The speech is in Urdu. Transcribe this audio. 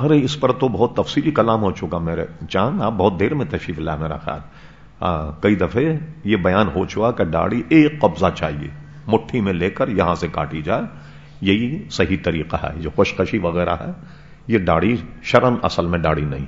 ارے اس پر تو بہت تفصیلی کلام ہو چکا میرے جان، آپ بہت دیر میں تشریف لا میرا خیال۔ کئی دفعے یہ بیان ہو چکا کہ داڑھی ایک قبضہ چاہیے، مٹھی میں لے کر یہاں سے کاٹی جائے۔ یہی صحیح طریقہ ہے، جو خوشکشی وغیرہ ہے، یہ داڑھی شرم اصل میں داڑھی نہیں۔